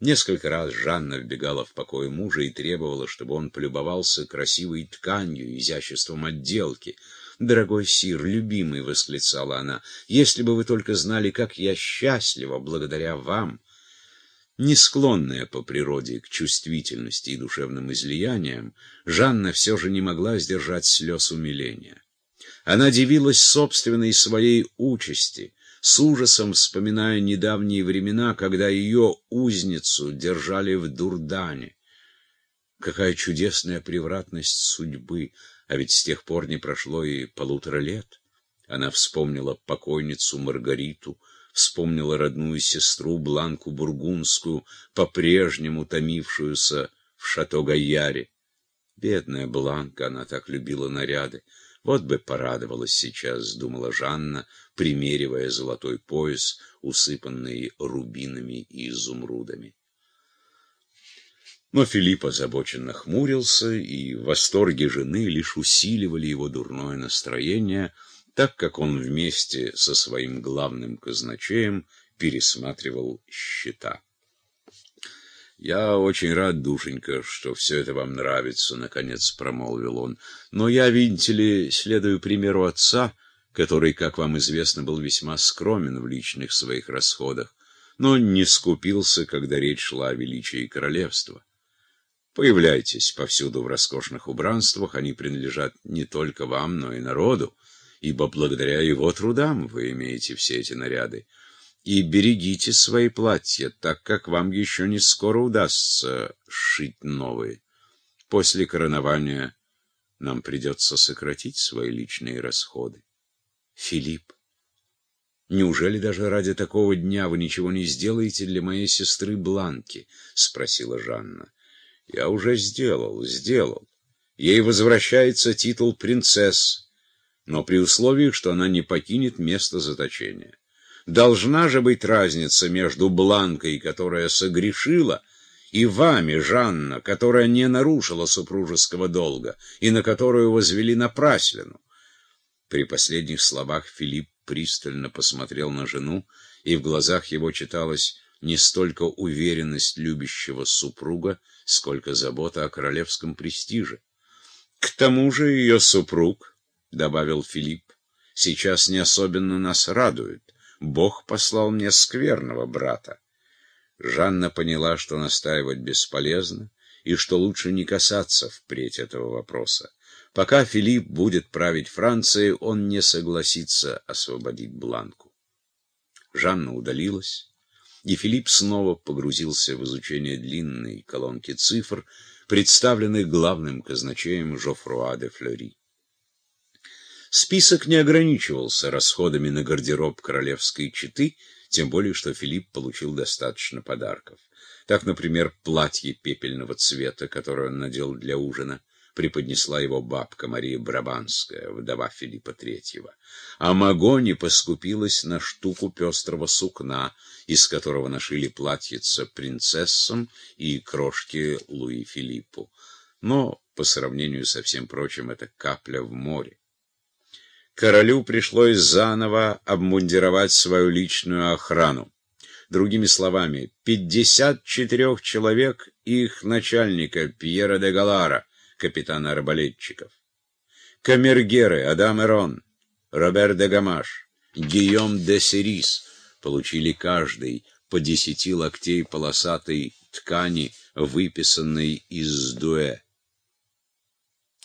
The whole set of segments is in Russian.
Несколько раз Жанна вбегала в покой мужа и требовала, чтобы он полюбовался красивой тканью, изяществом отделки. «Дорогой сир, любимый!» — восклицала она. «Если бы вы только знали, как я счастлива благодаря вам!» Не склонная по природе к чувствительности и душевным излияниям, Жанна все же не могла сдержать слез умиления. Она дивилась собственной своей участи, с ужасом вспоминая недавние времена, когда ее узницу держали в Дурдане. Какая чудесная превратность судьбы, а ведь с тех пор не прошло и полутора лет. Она вспомнила покойницу Маргариту, вспомнила родную сестру Бланку Бургундскую, по-прежнему томившуюся в Шато-Гайяре. Бедная Бланка, она так любила наряды. Вот бы порадовалась сейчас, думала Жанна, примеривая золотой пояс, усыпанный рубинами и изумрудами. Но Филипп озабоченно хмурился, и восторги жены лишь усиливали его дурное настроение, так как он вместе со своим главным казначеем пересматривал счета. «Я очень рад, душенька, что все это вам нравится», — наконец промолвил он. «Но я, видите ли, следую примеру отца, который, как вам известно, был весьма скромен в личных своих расходах, но не скупился, когда речь шла о величии королевства. Появляйтесь повсюду в роскошных убранствах, они принадлежат не только вам, но и народу, ибо благодаря его трудам вы имеете все эти наряды и берегите свои платья, так как вам еще не скоро удастся сшить новые. После коронования нам придется сократить свои личные расходы. Филипп, неужели даже ради такого дня вы ничего не сделаете для моей сестры Бланки? — спросила Жанна. — Я уже сделал, сделал. Ей возвращается титул принцесс, но при условии, что она не покинет место заточения. Должна же быть разница между Бланкой, которая согрешила, и вами, Жанна, которая не нарушила супружеского долга и на которую возвели напраслину. При последних словах Филипп пристально посмотрел на жену, и в глазах его читалась не столько уверенность любящего супруга, сколько забота о королевском престиже. «К тому же ее супруг», — добавил Филипп, — «сейчас не особенно нас радует. Бог послал мне скверного брата. Жанна поняла, что настаивать бесполезно, и что лучше не касаться впредь этого вопроса. Пока Филипп будет править Францией, он не согласится освободить Бланку. Жанна удалилась, и Филипп снова погрузился в изучение длинной колонки цифр, представленных главным казначеем Жофруа де Флери. Список не ограничивался расходами на гардероб королевской четы, тем более что Филипп получил достаточно подарков. Так, например, платье пепельного цвета, которое он надел для ужина, преподнесла его бабка Мария Брабанская, вдова Филиппа Третьего. А Магони поскупилась на штуку пестрого сукна, из которого нашили платьица принцессам и крошки Луи Филиппу. Но, по сравнению со всем прочим, это капля в море королю пришлось заново обмундировать свою личную охрану. Другими словами, 54 человек и их начальника Пьера де Галара, капитана арбалетчиков. Камергеры Адам Эрон, Робер де Гамаш, Гийом де Сирис получили каждый по десяти локтей полосатой ткани, выписанной из дуэ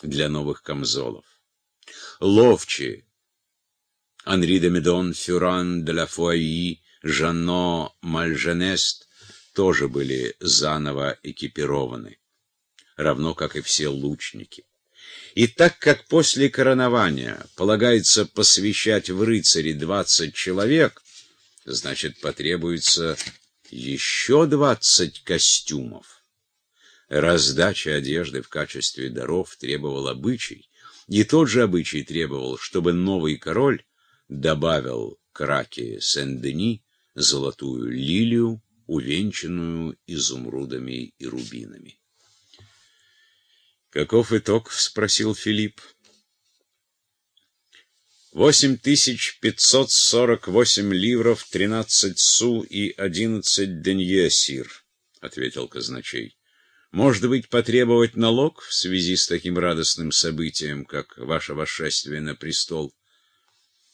для новых камзолов ловчие. Анри де Медон, Фюран де ла Фуаи, Жанно Мальженест тоже были заново экипированы, равно как и все лучники. И так как после коронования полагается посвящать в рыцари двадцать человек, значит, потребуется еще двадцать костюмов. Раздача одежды в качестве даров требовал обычай, и тот же обычай требовал, чтобы новый король добавил к раке Сен-Дени золотую лилию, увенчанную изумрудами и рубинами. «Каков итог?» — спросил Филипп. «Восемь тысяч пятьсот сорок восемь ливров, тринадцать су и одиннадцать денье, сир», — ответил казначей. Может быть, потребовать налог в связи с таким радостным событием, как ваше восшествие на престол?